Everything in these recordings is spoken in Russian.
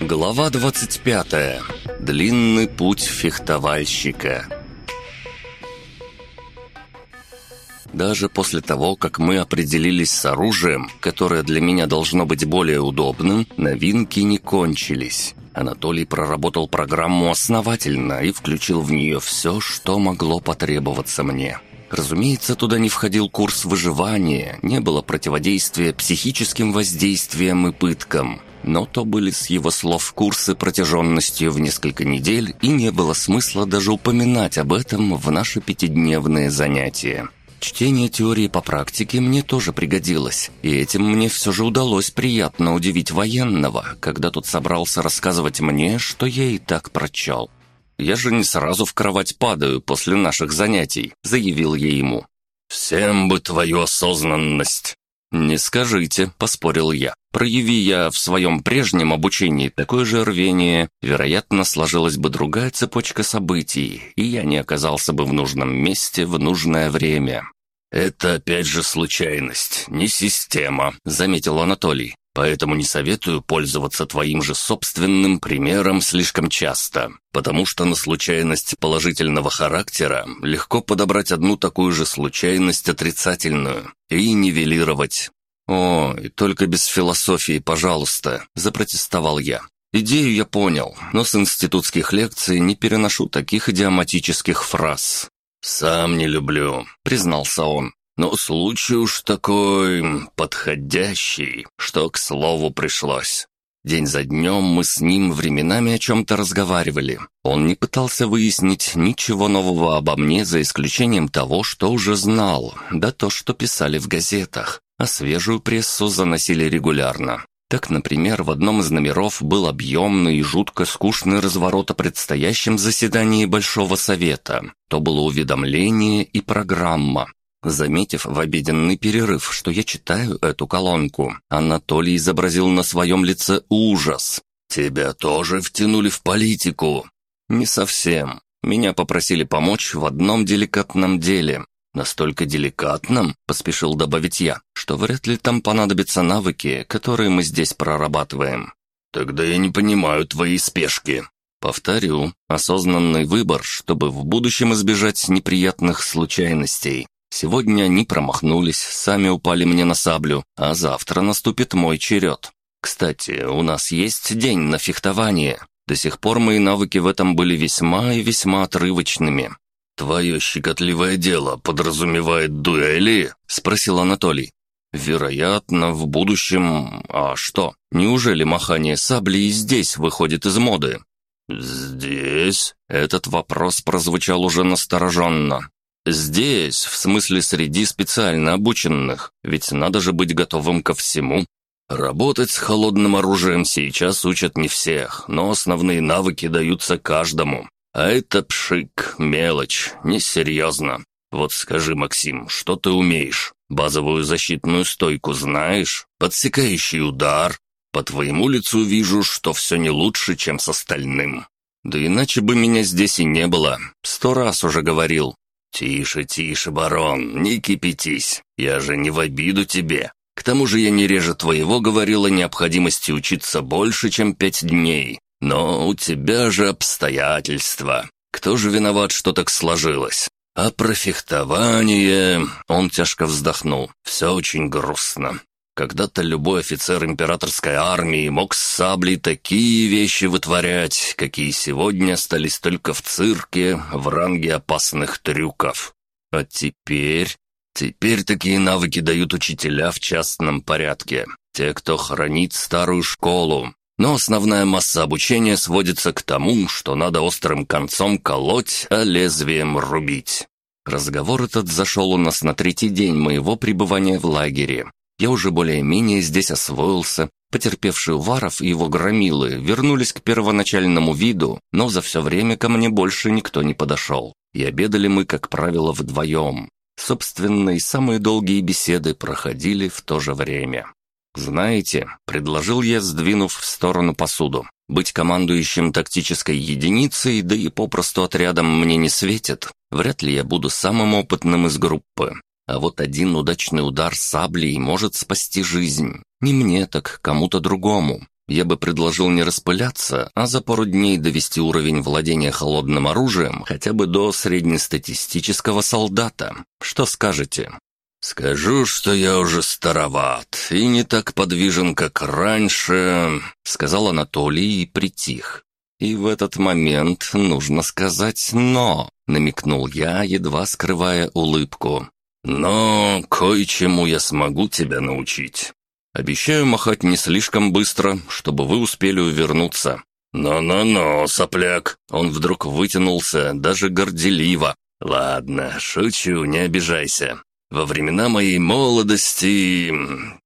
Глава 25. Длинный путь фехтовальщика. Даже после того, как мы определились с оружием, которое для меня должно быть более удобным, новинки не кончились. Анатолий проработал программу основательно и включил в нее все, что могло потребоваться мне. Разумеется, туда не входил курс выживания, не было противодействия психическим воздействиям и пыткам. Но то были с его слов курсы протяженностью в несколько недель, и не было смысла даже упоминать об этом в наши пятидневные занятия. Чтение теории по практике мне тоже пригодилось, и этим мне все же удалось приятно удивить военного, когда тот собрался рассказывать мне, что я и так прочел. «Я же не сразу в кровать падаю после наших занятий», — заявил я ему. «Всем бы твою осознанность!» «Не скажите», — поспорил я. «Прояви я в своем прежнем обучении такое же рвение, вероятно, сложилась бы другая цепочка событий, и я не оказался бы в нужном месте в нужное время». «Это опять же случайность, не система», — заметил Анатолий. «Поэтому не советую пользоваться твоим же собственным примером слишком часто, потому что на случайность положительного характера легко подобрать одну такую же случайность отрицательную и нивелировать». «Ой, только без философии, пожалуйста», — запротестовал я. «Идею я понял, но с институтских лекций не переношу таких идиоматических фраз. «Сам не люблю», — признался он. «Но случай уж такой подходящий, что к слову пришлось». День за днем мы с ним временами о чем-то разговаривали. Он не пытался выяснить ничего нового обо мне, за исключением того, что уже знал, да то, что писали в газетах, а свежую прессу заносили регулярно. Так, например, в одном из номеров был объемный и жутко скучный разворот о предстоящем заседании Большого Совета. То было уведомление и программа. Заметив в обеденный перерыв, что я читаю эту колонку, Анатолий изобразил на своем лице ужас. «Тебя тоже втянули в политику?» «Не совсем. Меня попросили помочь в одном деликатном деле. Настолько деликатным, поспешил добавить я, что вряд ли там понадобятся навыки, которые мы здесь прорабатываем. Тогда я не понимаю твоей спешки. Повторю, осознанный выбор, чтобы в будущем избежать неприятных случайностей. Сегодня они промахнулись, сами упали мне на саблю, а завтра наступит мой черед. Кстати, у нас есть день на фехтование. До сих пор мои навыки в этом были весьма и весьма отрывочными. «Твое щекотливое дело подразумевает дуэли?» — спросил Анатолий. «Вероятно, в будущем... А что? Неужели махание саблей здесь выходит из моды?» «Здесь?» — этот вопрос прозвучал уже настороженно. «Здесь, в смысле среди специально обученных, ведь надо же быть готовым ко всему. Работать с холодным оружием сейчас учат не всех, но основные навыки даются каждому. А это пшик, мелочь, несерьезно. Вот скажи, Максим, что ты умеешь? Базовую защитную стойку знаешь? Подсекающий удар? По твоему лицу вижу, что все не лучше, чем с остальным. Да иначе бы меня здесь и не было. Сто раз уже говорил. Тише, тише, барон, не кипятись. Я же не в обиду тебе. К тому же я не реже твоего говорил о необходимости учиться больше, чем пять дней. Но у тебя же обстоятельства. Кто же виноват, что так сложилось? А про фехтование... Он тяжко вздохнул. Все очень грустно. Когда-то любой офицер императорской армии мог с саблей такие вещи вытворять, какие сегодня остались только в цирке в ранге опасных трюков. А теперь... Теперь такие навыки дают учителя в частном порядке. Те, кто хранит старую школу, но основная масса обучения сводится к тому, что надо острым концом колоть, а лезвием рубить. Разговор этот зашел у нас на третий день моего пребывания в лагере. Я уже более-менее здесь освоился. Потерпевшие Уваров и его громилы вернулись к первоначальному виду, но за все время ко мне больше никто не подошел. И обедали мы, как правило, вдвоем. Собственно, и самые долгие беседы проходили в то же время. «Знаете», — предложил я, сдвинув в сторону посуду, «быть командующим тактической единицей, да и попросту отрядом мне не светит. Вряд ли я буду самым опытным из группы. А вот один удачный удар саблей может спасти жизнь. Не мне, так кому-то другому. Я бы предложил не распыляться, а за пару дней довести уровень владения холодным оружием хотя бы до среднестатистического солдата. Что скажете? «Скажу, что я уже староват и не так подвижен, как раньше», — сказал Анатолий и притих. «И в этот момент нужно сказать «но», — намекнул я, едва скрывая улыбку. «Но кое-чему я смогу тебя научить. Обещаю махать не слишком быстро, чтобы вы успели увернуться». «Но-но-но, сопляк!» Он вдруг вытянулся, даже горделиво. «Ладно, шучу, не обижайся. Во времена моей молодости...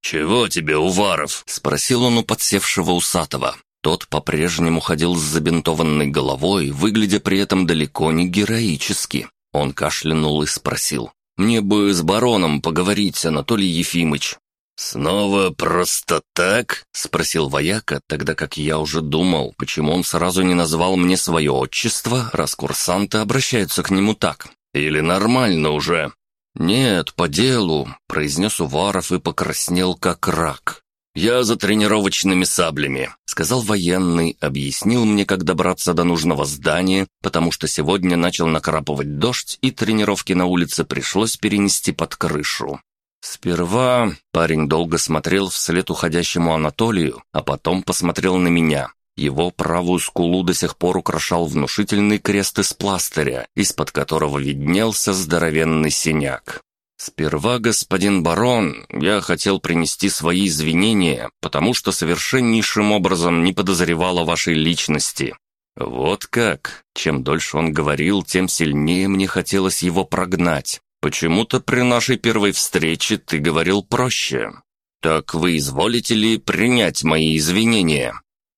Чего тебе, Уваров?» — спросил он у подсевшего усатого. Тот по-прежнему ходил с забинтованной головой, выглядя при этом далеко не героически. Он кашлянул и спросил. «Мне бы с бароном поговорить, Анатолий Ефимыч». «Снова просто так?» — спросил вояка, тогда как я уже думал, почему он сразу не назвал мне свое отчество, раз курсанты обращаются к нему так. «Или нормально уже?» «Нет, по делу», — произнес Уваров и покраснел как рак. «Я за тренировочными саблями», — сказал военный, объяснил мне, как добраться до нужного здания, потому что сегодня начал накрапывать дождь, и тренировки на улице пришлось перенести под крышу. Сперва парень долго смотрел вслед уходящему Анатолию, а потом посмотрел на меня. Его правую скулу до сих пор украшал внушительный крест из пластыря, из-под которого виднелся здоровенный синяк. «Сперва, господин барон, я хотел принести свои извинения, потому что совершеннейшим образом не подозревал о вашей личности. Вот как. Чем дольше он говорил, тем сильнее мне хотелось его прогнать. Почему-то при нашей первой встрече ты говорил проще. Так вы изволите ли принять мои извинения?»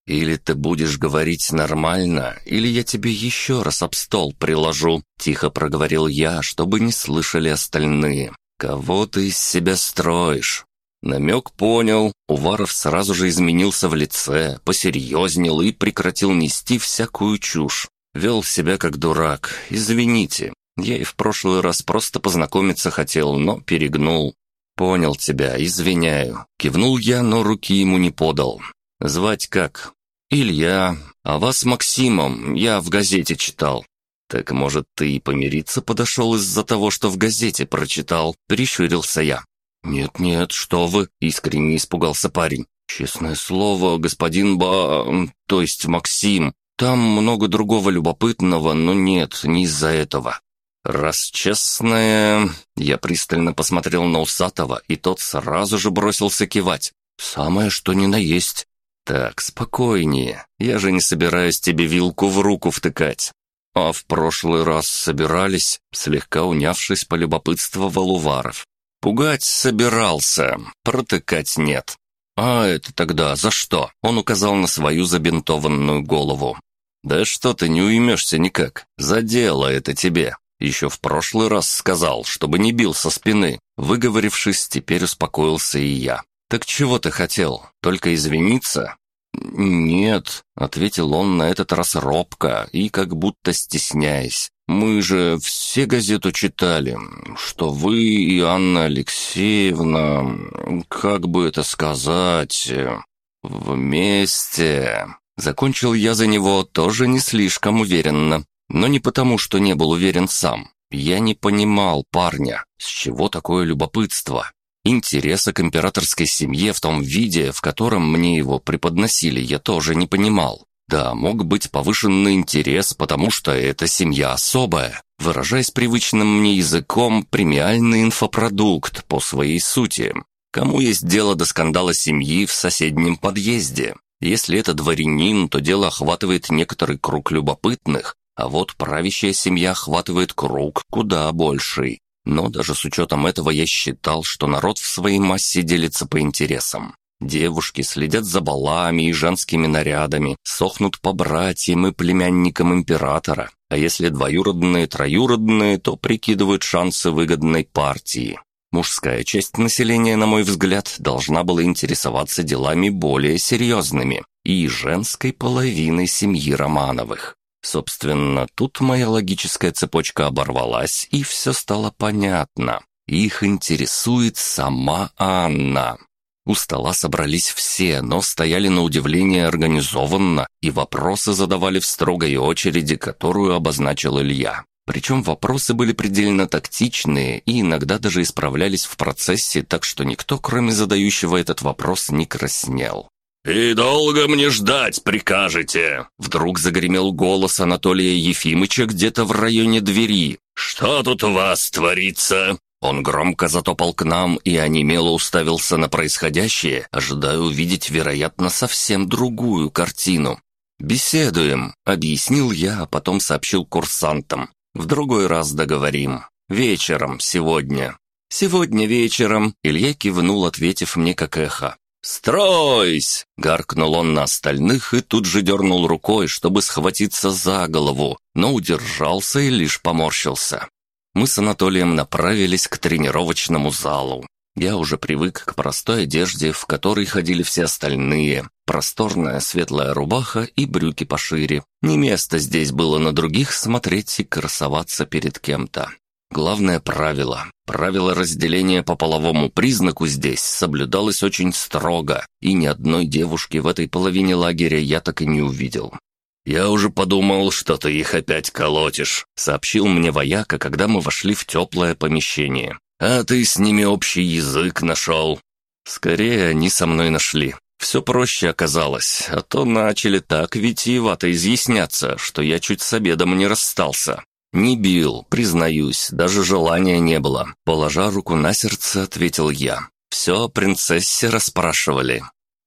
«Или ты будешь говорить нормально, или я тебе еще раз об стол приложу», — тихо проговорил я, чтобы не слышали остальные. «Кого ты из себя строишь?» Намек понял, Уваров сразу же изменился в лице, посерьезнел и прекратил нести всякую чушь. Вел себя как дурак, извините. Я и в прошлый раз просто познакомиться хотел, но перегнул. «Понял тебя, извиняю». Кивнул я, но руки ему не подал. «Звать как?» «Илья. А вас Максимом. Я в газете читал». «Так, может, ты и помириться подошел из-за того, что в газете прочитал?» Прищурился я. «Нет-нет, что вы!» — искренне испугался парень. «Честное слово, господин Ба... то есть Максим, там много другого любопытного, но нет, не из-за этого. «Раз честное...» Я пристально посмотрел на Усатого, и тот сразу же бросился кивать. «Самое что ни на есть». «Так, спокойнее. Я же не собираюсь тебе вилку в руку втыкать». «А в прошлый раз собирались?» Слегка унявшись, полюбопытствовал Уваров. «Пугать собирался, протыкать нет». «А это тогда за что?» Он указал на свою забинтованную голову. «Да что ты не уймешься никак. За дело это тебе. Еще в прошлый раз сказал, чтобы не бил со спины. Выговорившись, теперь успокоился и я. «Так чего ты хотел? Только извиниться?» «Нет», — ответил он на этот раз робко и как будто стесняясь. «Мы же все газету читали, что вы и Анна Алексеевна, как бы это сказать, вместе...» Закончил я за него тоже не слишком уверенно, но не потому, что не был уверен сам. Я не понимал парня, с чего такое любопытство. Интереса к императорской семье в том виде, в котором мне его преподносили, я тоже не понимал. Да, мог быть повышенный интерес, потому что эта семья особая. Выражаясь привычным мне языком, премиальный инфопродукт по своей сути. Кому есть дело до скандала семьи в соседнем подъезде? Если это дворянин, то дело охватывает некоторый круг любопытных, а вот правящая семья охватывает круг куда больший. Но даже с учетом этого я считал, что народ в своей массе делится по интересам. Девушки следят за балами и женскими нарядами, сохнут по братьям и племянникам императора, а если двоюродные, троюродные, то прикидывают шансы выгодной партии. Мужская часть населения, на мой взгляд, должна была интересоваться делами более серьезными и женской половиной семьи Романовых. Собственно, тут моя логическая цепочка оборвалась, и все стало понятно. Их интересует сама Анна. У стола собрались все, но стояли на удивление организованно, и вопросы задавали в строгой очереди, которую обозначил Илья. Причем вопросы были предельно тактичные и иногда даже исправлялись в процессе, так что никто, кроме задающего этот вопрос, не краснел. «И долго мне ждать прикажете?» Вдруг загремел голос Анатолия Ефимыча где-то в районе двери. «Что тут у вас творится?» Он громко затопал к нам и онемело уставился на происходящее, ожидая увидеть, вероятно, совсем другую картину. «Беседуем», — объяснил я, а потом сообщил курсантам. В другой раз договорим. Вечером, сегодня. Сегодня вечером, Илья кивнул, ответив мне как эхо. «Стройсь!» — гаркнул он на остальных и тут же дернул рукой, чтобы схватиться за голову, но удержался и лишь поморщился. Мы с Анатолием направились к тренировочному залу. Я уже привык к простой одежде, в которой ходили все остальные. Просторная светлая рубаха и брюки пошире. Не место здесь было на других смотреть и красоваться перед кем-то. Главное правило. Правило разделения по половому признаку здесь соблюдалось очень строго, и ни одной девушки в этой половине лагеря я так и не увидел. «Я уже подумал, что ты их опять колотишь», — сообщил мне вояка, когда мы вошли в теплое помещение. А ты с ними общий язык нашел. Скорее, они со мной нашли. Все проще оказалось, а то начали так витиевато изъясняться, что я чуть с обедом не расстался. Не бил, признаюсь, даже желания не было. Положа руку на сердце, ответил я. Все о принцессе расспрашивали.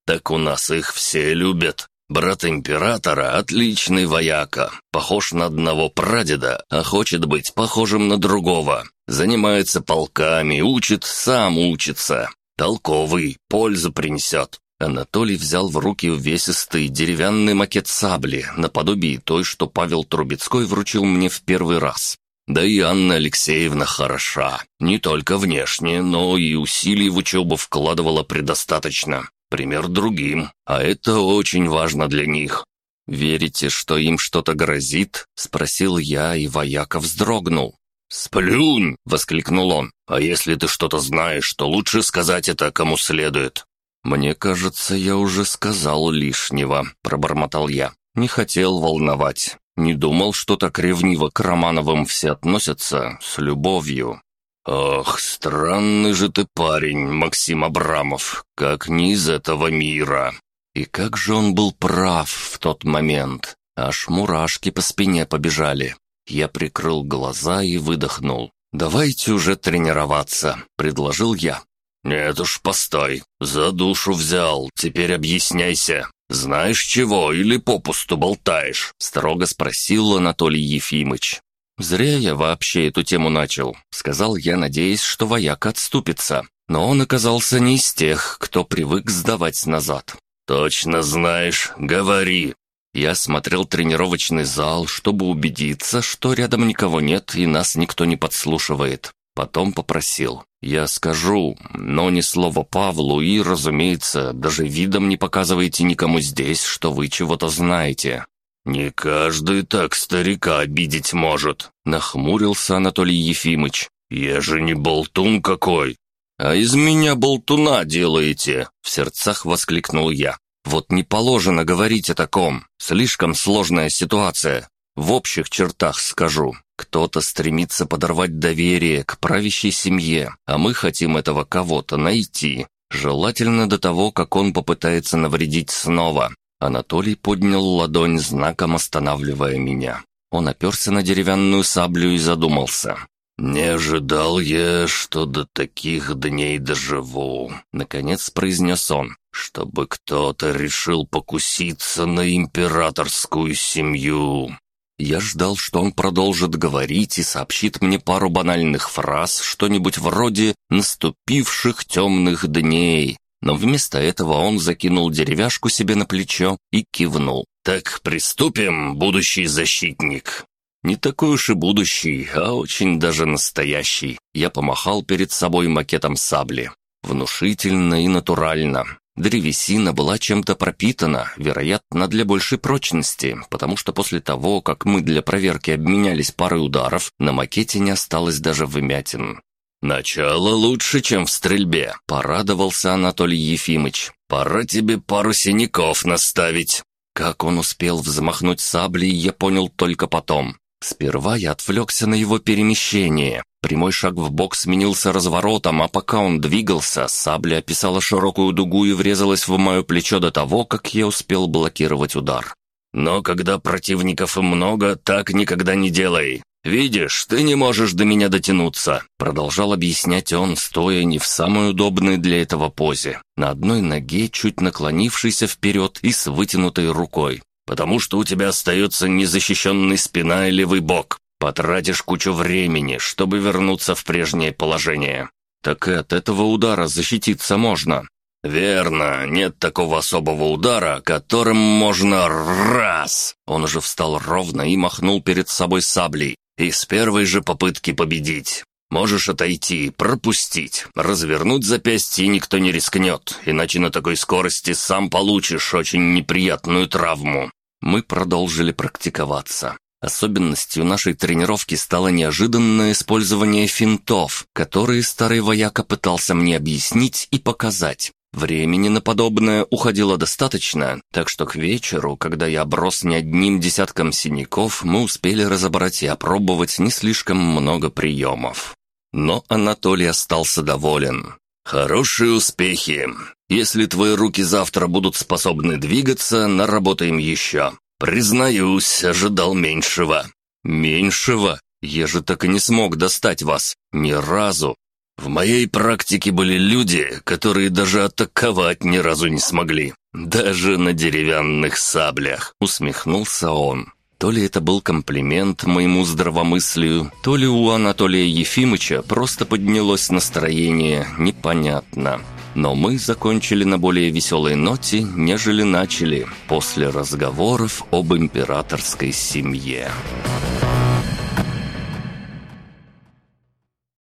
«Так у нас их все любят. Брат императора — отличный вояка, похож на одного прадеда, а хочет быть похожим на другого. Занимается полками, учит, сам учится. Толковый, пользу принесет. Анатолий взял в руки увесистый деревянный макет сабли, наподобие той, что Павел Трубецкой вручил мне в первый раз. Да и Анна Алексеевна хороша. Не только внешне, но и усилий в учебу вкладывала предостаточно пример другим, а это очень важно для них. «Верите, что им что-то грозит?» — спросил я, и вояка вздрогнул. «Сплюнь!» — воскликнул он. «А если ты что-то знаешь, то лучше сказать это кому следует». «Мне кажется, я уже сказал лишнего», — пробормотал я. «Не хотел волновать. Не думал, что так ревниво к Романовым все относятся, с любовью. «Ох, странный же ты парень, Максим Абрамов, как не из этого мира!» И как же он был прав в тот момент. Аж мурашки по спине побежали. Я прикрыл глаза и выдохнул. «Давайте уже тренироваться», — предложил я. «Нет уж, постой. За душу взял. Теперь объясняйся. Знаешь чего или попусту болтаешь?» — строго спросил Анатолий Ефимыч. «Зря я вообще эту тему начал», — сказал я, надеясь, что вояк отступится. Но он оказался не из тех, кто привык сдавать назад. «Точно знаешь, говори». Я смотрел тренировочный зал, чтобы убедиться, что рядом никого нет и нас никто не подслушивает. Потом попросил. «Я скажу, но ни слова Павлу и, разумеется, даже видом не показывайте никому здесь, что вы чего-то знаете. «Не каждый так старика обидеть может», — нахмурился Анатолий Ефимыч. «Я же не болтун какой!» «А из меня болтуна делаете!» — в сердцах воскликнул я. «Вот не положено говорить о таком. Слишком сложная ситуация. В общих чертах скажу. Кто-то стремится подорвать доверие к правящей семье, а мы хотим этого кого-то найти. Желательно до того, как он попытается навредить снова. Анатолий поднял ладонь знаком, останавливая меня. Он оперся на деревянную саблю и задумался. «Не ожидал я, что до таких дней доживу», — наконец произнес он, «чтобы кто-то решил покуситься на императорскую семью». Я ждал, что он продолжит говорить и сообщит мне пару банальных фраз, что-нибудь вроде «наступивших темных дней», но вместо этого он закинул деревяшку себе на плечо и кивнул. «Так приступим, будущий защитник!» Не такой уж и будущий, а очень даже настоящий. Я помахал перед собой макетом сабли. Внушительно и натурально. Древесина была чем-то пропитана, вероятно, для большей прочности, потому что после того, как мы для проверки обменялись парой ударов, на макете не осталось даже вымятин. «Начало лучше, чем в стрельбе», — порадовался Анатолий Ефимыч. «Пора тебе пару синяков наставить». Как он успел взмахнуть саблей, я понял только потом. Сперва я отвлекся на его перемещение. Прямой шаг в бок сменился разворотом, а пока он двигался, сабля описала широкую дугу и врезалась в мое плечо до того, как я успел блокировать удар. «Но когда противников много, так никогда не делай. «Видишь, ты не можешь до меня дотянуться», — продолжал объяснять он, стоя не в самой удобной для этого позе, на одной ноге, чуть наклонившейся вперед и с вытянутой рукой. «Потому что у тебя остается незащищенный спина и левый бок. Потратишь кучу времени, чтобы вернуться в прежнее положение». «Так и от этого удара защититься можно». «Верно, нет такого особого удара, которым можно раз!» Он уже встал ровно и махнул перед собой саблей, и с первой же попытки победить. Можешь отойти, пропустить, развернуть запястье никто не рискнет, иначе на такой скорости сам получишь очень неприятную травму». Мы продолжили практиковаться. Особенностью нашей тренировки стало неожиданное использование финтов, которые старый вояка пытался мне объяснить и показать. Времени на подобное уходило достаточно, так что к вечеру, когда я оброс не одним десятком синяков, мы успели разобрать и опробовать не слишком много приемов. Но Анатолий остался доволен. «Хорошие успехи. Если твои руки завтра будут способны двигаться, наработаем еще. Признаюсь, ожидал меньшего». «Меньшего? Я же так и не смог достать вас. Ни разу. В моей практике были люди, которые даже атаковать ни разу не смогли. Даже на деревянных саблях», — усмехнулся он. То ли это был комплимент моему здравомыслию, то ли у Анатолия Ефимыча просто поднялось настроение, непонятно. Но мы закончили на более веселой ноте, нежели начали, после разговоров об императорской семье.